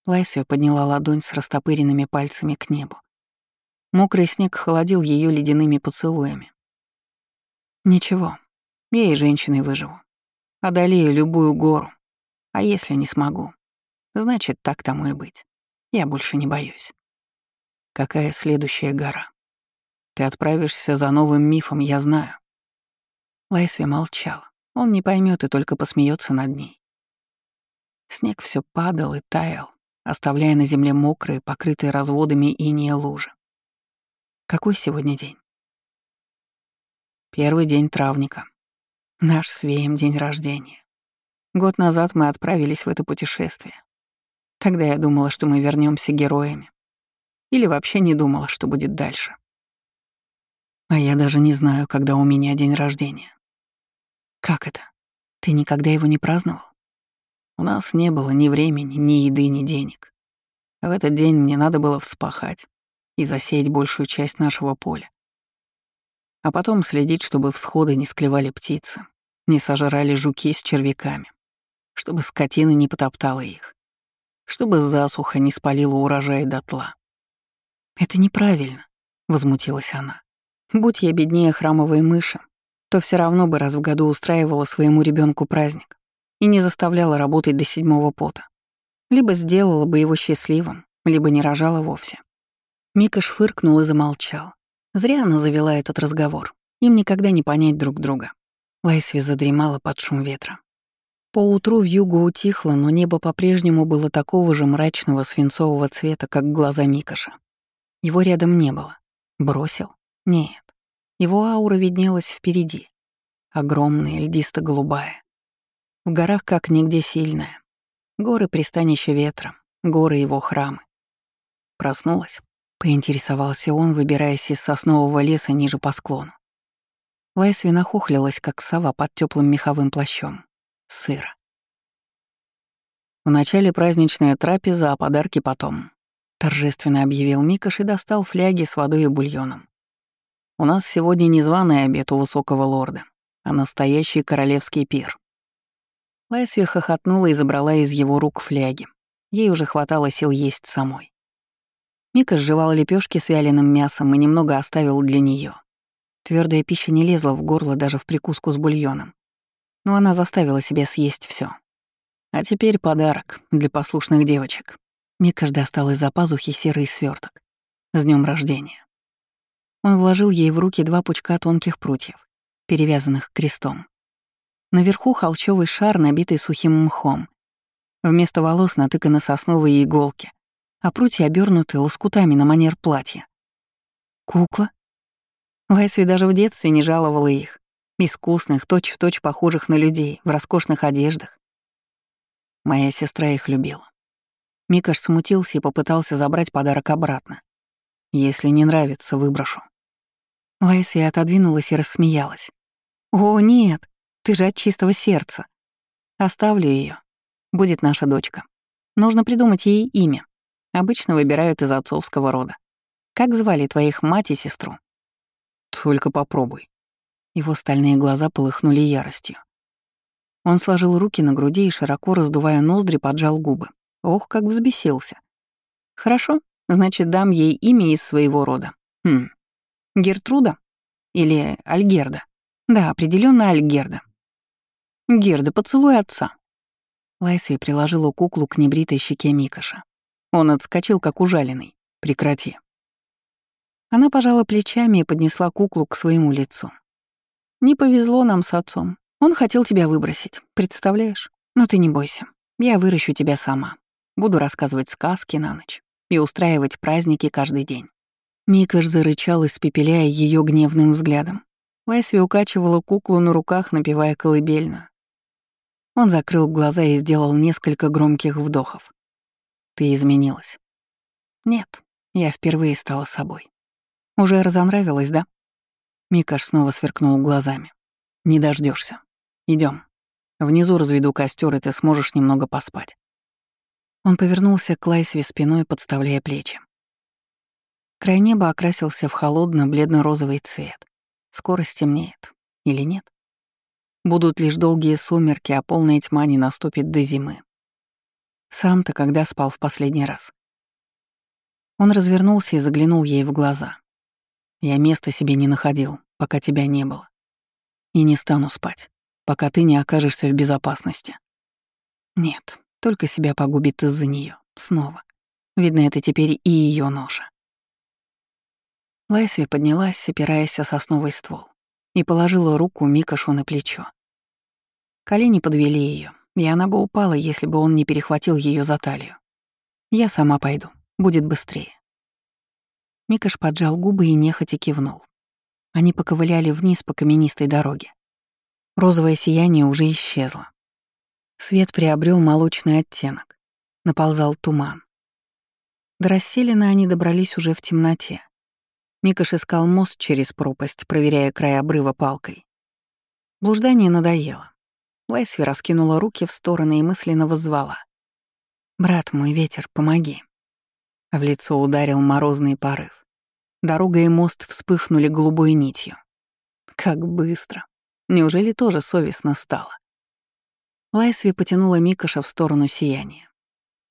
Лайсия подняла ладонь с растопыренными пальцами к небу. Мокрый снег холодил ее ледяными поцелуями. Ничего, я и женщиной выживу. Одолею любую гору. А если не смогу, значит, так тому и быть. Я больше не боюсь. Какая следующая гора? Ты отправишься за новым мифом, я знаю. Лайсви молчал. Он не поймет и только посмеется над ней. Снег все падал и таял, оставляя на земле мокрые, покрытые разводами иния лужи. Какой сегодня день? Первый день травника. Наш с день рождения. Год назад мы отправились в это путешествие. Тогда я думала, что мы вернемся героями. Или вообще не думала, что будет дальше. А я даже не знаю, когда у меня день рождения. Как это? Ты никогда его не праздновал? У нас не было ни времени, ни еды, ни денег. В этот день мне надо было вспахать, и засеять большую часть нашего поля. А потом следить, чтобы всходы не склевали птицы, не сожрали жуки с червяками, чтобы скотина не потоптала их, чтобы засуха не спалила урожай дотла. «Это неправильно», — возмутилась она. «Будь я беднее храмовой мыши, то все равно бы раз в году устраивала своему ребенку праздник и не заставляла работать до седьмого пота. Либо сделала бы его счастливым, либо не рожала вовсе. Мика шфыркнул и замолчал. Зря она завела этот разговор. Им никогда не понять друг друга. Лайсви задремала под шум ветра. Поутру вьюга утихла, но небо по-прежнему было такого же мрачного свинцового цвета, как глаза Микаша. Его рядом не было. Бросил? Нет. Его аура виднелась впереди. Огромная, льдисто-голубая. В горах как нигде сильная. Горы — пристанище ветра, горы — его храмы. Проснулась. Поинтересовался он, выбираясь из соснового леса ниже по склону. Лайсви нахохлилась, как сова под теплым меховым плащом. Сыро. В начале праздничная трапеза, а подарки потом. Торжественно объявил Микаш и достал фляги с водой и бульоном. У нас сегодня не званый обед у высокого лорда, а настоящий королевский пир». Лайсви хохотнула и забрала из его рук фляги. Ей уже хватало сил есть самой. Мика сживал лепешки с вяленым мясом и немного оставил для нее. Твердая пища не лезла в горло даже в прикуску с бульоном. Но она заставила себя съесть все. А теперь подарок для послушных девочек. Мика достал из-за пазухи серый сверток. С днем рождения. Он вложил ей в руки два пучка тонких прутьев, перевязанных крестом. Наверху холщовый шар, набитый сухим мхом. Вместо волос натыканы сосновые иголки, а прутья обернуты лоскутами на манер платья. Кукла? Лайсви даже в детстве не жаловала их. Искусных, точь-в-точь точь похожих на людей, в роскошных одеждах. Моя сестра их любила. Микаш смутился и попытался забрать подарок обратно. Если не нравится, выброшу. Лайсви отодвинулась и рассмеялась. «О, нет, ты же от чистого сердца. Оставлю ее. Будет наша дочка. Нужно придумать ей имя. Обычно выбирают из отцовского рода. Как звали твоих мать и сестру? Только попробуй. Его стальные глаза полыхнули яростью. Он сложил руки на груди и, широко раздувая ноздри, поджал губы. Ох, как взбесился. Хорошо, значит, дам ей имя из своего рода. Хм. Гертруда? Или Альгерда? Да, определенно Альгерда. Герда, поцелуй отца. Лайсви приложила куклу к небритой щеке Микаша. Он отскочил, как ужаленный. Прекрати. Она пожала плечами и поднесла куклу к своему лицу. «Не повезло нам с отцом. Он хотел тебя выбросить, представляешь? Но ты не бойся. Я выращу тебя сама. Буду рассказывать сказки на ночь и устраивать праздники каждый день». Микаш зарычал, испепеляя ее гневным взглядом. Лайсви укачивала куклу на руках, напевая колыбельную. Он закрыл глаза и сделал несколько громких вдохов. Ты изменилась. Нет, я впервые стала собой. Уже разонравилась, да? Микаш снова сверкнул глазами. Не дождешься. Идем. Внизу разведу костер, и ты сможешь немного поспать. Он повернулся к Лайсве спиной, подставляя плечи. Край неба окрасился в холодно-бледно-розовый цвет. Скоро стемнеет. Или нет? Будут лишь долгие сумерки, а полная тьма не наступит до зимы. Сам-то когда спал в последний раз? Он развернулся и заглянул ей в глаза. Я места себе не находил, пока тебя не было. И не стану спать, пока ты не окажешься в безопасности. Нет, только себя погубит из-за нее снова. Видно, это теперь и ее ноша. Лайсви поднялась, опираясь о сосновый ствол, и положила руку Микашу на плечо. Колени подвели ее, и она бы упала, если бы он не перехватил ее за талию. «Я сама пойду, будет быстрее». Микаш поджал губы и нехотя кивнул. Они поковыляли вниз по каменистой дороге. Розовое сияние уже исчезло. Свет приобрел молочный оттенок. Наползал туман. До расселена они добрались уже в темноте. Микаш искал мост через пропасть, проверяя край обрыва палкой. Блуждание надоело. Лайсви раскинула руки в стороны и мысленно воззвала. «Брат мой, ветер, помоги». В лицо ударил морозный порыв. Дорога и мост вспыхнули голубой нитью. Как быстро. Неужели тоже совестно стало? Лайсви потянула Микаша в сторону сияния.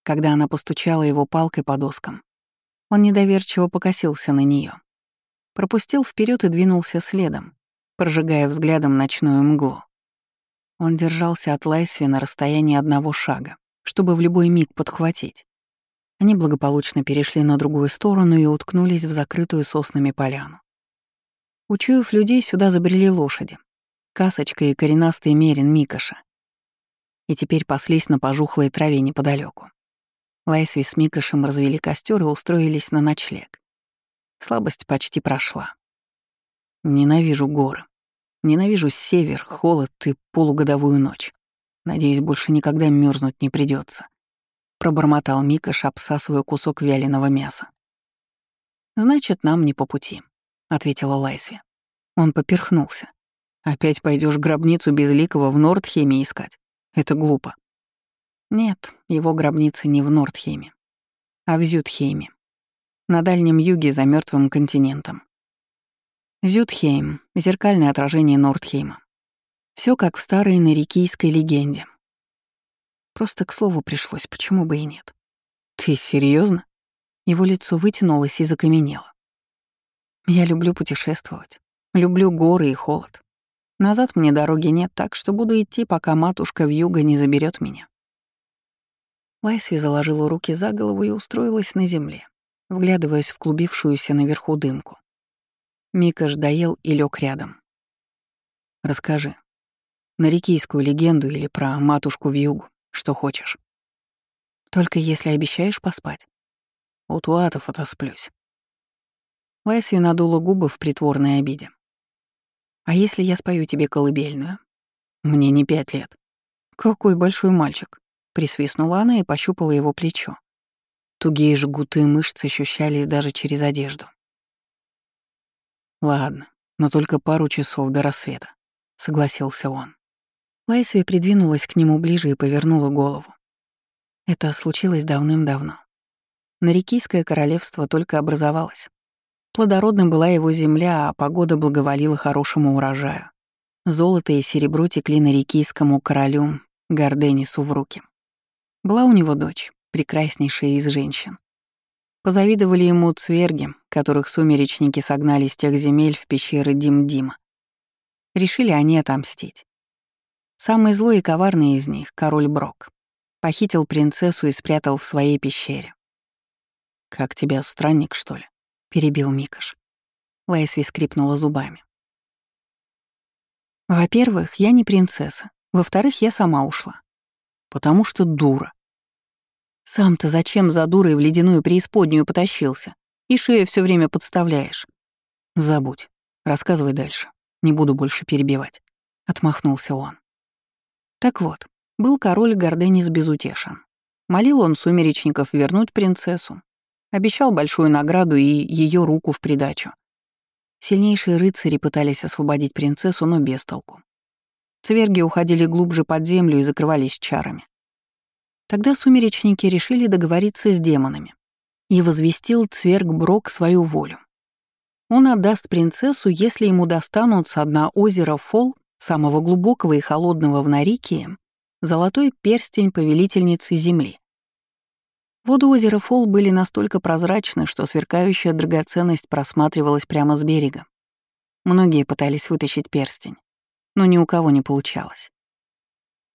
Когда она постучала его палкой по доскам, он недоверчиво покосился на нее, пропустил вперед и двинулся следом, прожигая взглядом ночную мглу. Он держался от Лайсви на расстоянии одного шага, чтобы в любой миг подхватить. Они благополучно перешли на другую сторону и уткнулись в закрытую соснами поляну. Учуяв людей, сюда забрели лошади. Касочка и коренастый мерин Микаша. И теперь паслись на пожухлой траве неподалеку. Лайсви с Микашем развели костер и устроились на ночлег. Слабость почти прошла. Ненавижу горы. Ненавижу север, холод и полугодовую ночь. Надеюсь, больше никогда мерзнуть не придется. Пробормотал Мика, обсасывая кусок вяленого мяса. «Значит, нам не по пути», — ответила Лайсви. Он поперхнулся. «Опять пойдешь гробницу Безликого в Нордхеме искать? Это глупо». Нет, его гробница не в Нордхеме, а в Зютхейме, на дальнем юге за мертвым континентом. Зюдхейм — зеркальное отражение Нордхейма. Все как в старой нарикийской легенде. Просто к слову пришлось, почему бы и нет. Ты серьезно? Его лицо вытянулось и закаменело. Я люблю путешествовать. Люблю горы и холод. Назад мне дороги нет, так что буду идти, пока матушка в юго не заберет меня. Лайсви заложила руки за голову и устроилась на земле, вглядываясь в клубившуюся наверху дымку. Мика доел и лег рядом. «Расскажи. Нарикийскую легенду или про матушку в югу, что хочешь. Только если обещаешь поспать. У туатов отосплюсь». Лайсви надула губы в притворной обиде. «А если я спою тебе колыбельную? Мне не пять лет. Какой большой мальчик!» Присвистнула она и пощупала его плечо. Тугие жгуты мышцы ощущались даже через одежду. «Ладно, но только пару часов до рассвета», — согласился он. Лайсви придвинулась к нему ближе и повернула голову. Это случилось давным-давно. Нарикийское королевство только образовалось. Плодородна была его земля, а погода благоволила хорошему урожаю. Золото и серебро текли нарикийскому королю Горденису в руки. Была у него дочь, прекраснейшая из женщин. Позавидовали ему цверги, которых сумеречники согнали с тех земель в пещеры Дим-Дима. Решили они отомстить. Самый злой и коварный из них — король Брок. Похитил принцессу и спрятал в своей пещере. «Как тебя, странник, что ли?» — перебил Микаш. Лайсви скрипнула зубами. «Во-первых, я не принцесса. Во-вторых, я сама ушла. Потому что дура. Сам-то зачем за дурой в ледяную преисподнюю потащился? И шею все время подставляешь. Забудь. Рассказывай дальше. Не буду больше перебивать. Отмахнулся он. Так вот, был король Горденис безутешен. Молил он сумеречников вернуть принцессу. Обещал большую награду и ее руку в придачу. Сильнейшие рыцари пытались освободить принцессу, но без толку. Цверги уходили глубже под землю и закрывались чарами. Тогда сумеречники решили договориться с демонами. И возвестил Цверг Брок свою волю. Он отдаст принцессу, если ему достанутся одна озеро Фол, самого глубокого и холодного в Нарикии, золотой перстень повелительницы земли. Воды озера Фол были настолько прозрачны, что сверкающая драгоценность просматривалась прямо с берега. Многие пытались вытащить перстень, но ни у кого не получалось.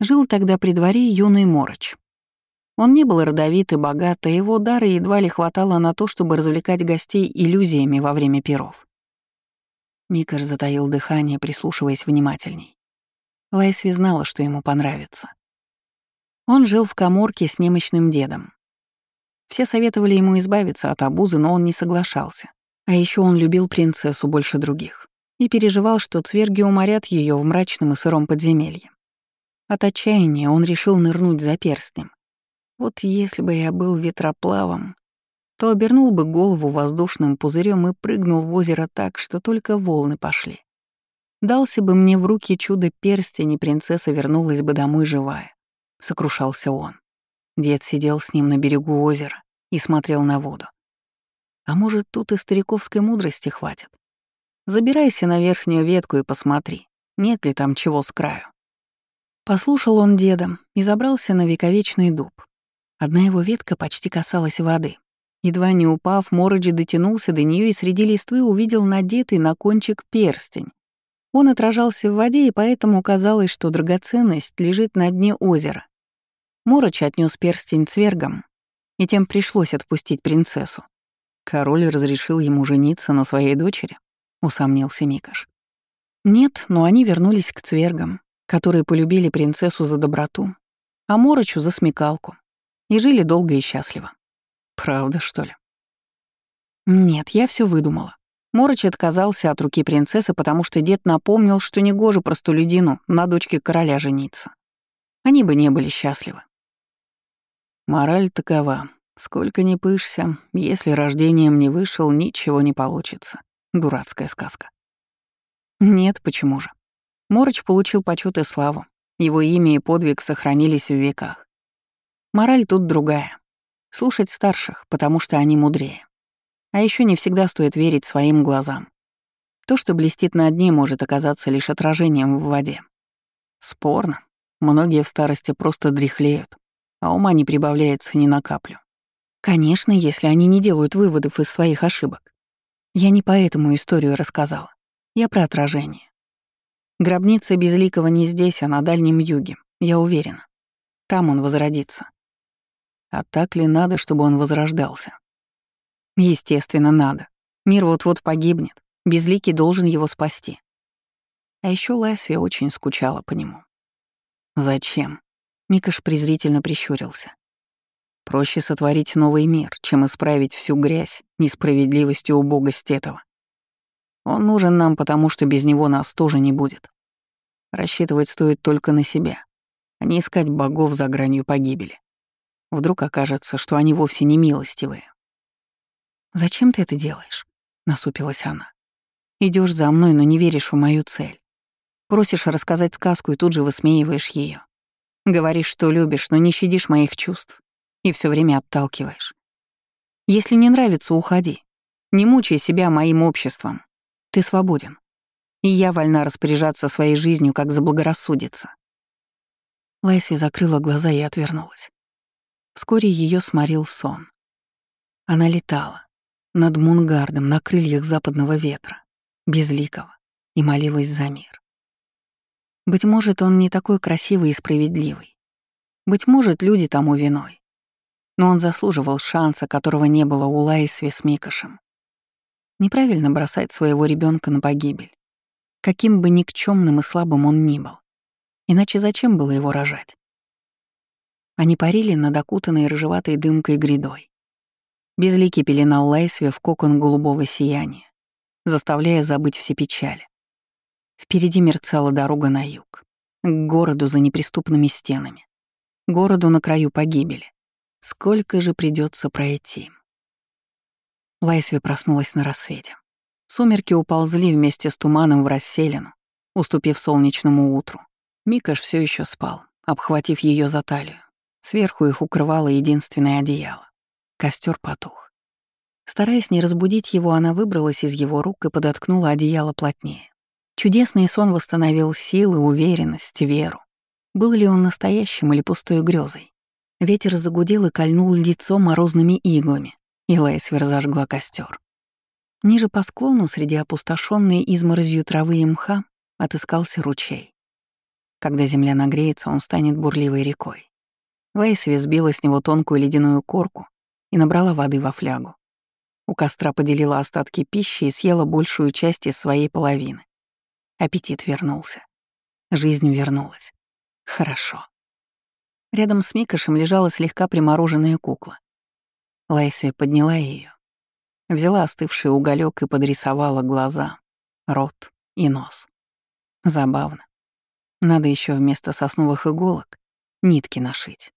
Жил тогда при дворе юный Мороч. Он не был родовит и богат, а его дара едва ли хватало на то, чтобы развлекать гостей иллюзиями во время перов. Микаш затаил дыхание, прислушиваясь внимательней. Лайсви знала, что ему понравится. Он жил в коморке с немощным дедом. Все советовали ему избавиться от обузы, но он не соглашался. А еще он любил принцессу больше других и переживал, что цверги уморят ее в мрачном и сыром подземелье. От отчаяния он решил нырнуть за перстнем, вот если бы я был ветроплавом, то обернул бы голову воздушным пузырем и прыгнул в озеро так, что только волны пошли. Дался бы мне в руки чудо перстень, и принцесса вернулась бы домой живая. Сокрушался он. Дед сидел с ним на берегу озера и смотрел на воду. А может, тут и стариковской мудрости хватит. Забирайся на верхнюю ветку и посмотри, нет ли там чего с краю. Послушал он деда и забрался на вековечный дуб. Одна его ветка почти касалась воды. Едва не упав, Мороджи дотянулся до нее и среди листвы увидел надетый на кончик перстень. Он отражался в воде, и поэтому казалось, что драгоценность лежит на дне озера. Мороч отнес перстень цвергам, и тем пришлось отпустить принцессу. Король разрешил ему жениться на своей дочери, усомнился Микаш. Нет, но они вернулись к цвергам, которые полюбили принцессу за доброту, а Морочу за смекалку и жили долго и счастливо. Правда, что ли? Нет, я все выдумала. Мороч отказался от руки принцессы, потому что дед напомнил, что негоже простолюдину на дочке короля жениться. Они бы не были счастливы. Мораль такова. Сколько ни пышься, если рождением не вышел, ничего не получится. Дурацкая сказка. Нет, почему же? Мороч получил почет и славу. Его имя и подвиг сохранились в веках. Мораль тут другая. Слушать старших, потому что они мудрее. А еще не всегда стоит верить своим глазам. То, что блестит на дне, может оказаться лишь отражением в воде. Спорно. Многие в старости просто дряхлеют, а ума не прибавляется ни на каплю. Конечно, если они не делают выводов из своих ошибок. Я не по этому историю рассказала. Я про отражение. Гробница Безликого не здесь, а на Дальнем Юге, я уверена. Там он возродится. А так ли надо, чтобы он возрождался? Естественно, надо. Мир вот-вот погибнет. Безликий должен его спасти. А еще Лайсви очень скучала по нему. «Зачем?» — Микаш презрительно прищурился. «Проще сотворить новый мир, чем исправить всю грязь, несправедливость и убогость этого. Он нужен нам, потому что без него нас тоже не будет. Рассчитывать стоит только на себя, а не искать богов за гранью погибели. Вдруг окажется, что они вовсе не милостивые. «Зачем ты это делаешь?» — насупилась она. Идешь за мной, но не веришь в мою цель. Просишь рассказать сказку и тут же высмеиваешь ее. Говоришь, что любишь, но не щадишь моих чувств и все время отталкиваешь. Если не нравится, уходи. Не мучай себя моим обществом. Ты свободен. И я вольна распоряжаться своей жизнью, как заблагорассудится. Лайси закрыла глаза и отвернулась. Вскоре ее сморил сон. Она летала над Мунгардом на крыльях западного ветра безликого, и молилась за мир. Быть может, он не такой красивый и справедливый. Быть может, люди тому виной. Но он заслуживал шанса, которого не было у Лайсви с Микошем. Неправильно бросать своего ребенка на погибель, каким бы никчемным и слабым он ни был. Иначе зачем было его рожать? Они парили над окутанной рыжеватой дымкой грядой. Безликий пеленал Лайсви в кокон голубого сияния заставляя забыть все печали. Впереди мерцала дорога на юг, к городу за неприступными стенами, городу на краю погибели. Сколько же придется пройти? Лайсви проснулась на рассвете. Сумерки уползли вместе с туманом в расселину, уступив солнечному утру. Микаш все еще спал, обхватив ее за талию. Сверху их укрывало единственное одеяло. Костер потух. Стараясь не разбудить его, она выбралась из его рук и подоткнула одеяло плотнее. Чудесный сон восстановил силы, уверенность, веру. Был ли он настоящим или пустой грезой? Ветер загудел и кольнул лицо морозными иглами, и Лайсвер зажгла костер. Ниже по склону, среди опустошенной изморозью травы и мха, отыскался ручей. Когда земля нагреется, он станет бурливой рекой. Лейсви сбила с него тонкую ледяную корку и набрала воды во флягу. У костра поделила остатки пищи и съела большую часть из своей половины. Аппетит вернулся. Жизнь вернулась. Хорошо. Рядом с Микошем лежала слегка примороженная кукла. Лайсви подняла ее, взяла остывший уголек и подрисовала глаза, рот и нос. Забавно. Надо еще вместо сосновых иголок нитки нашить.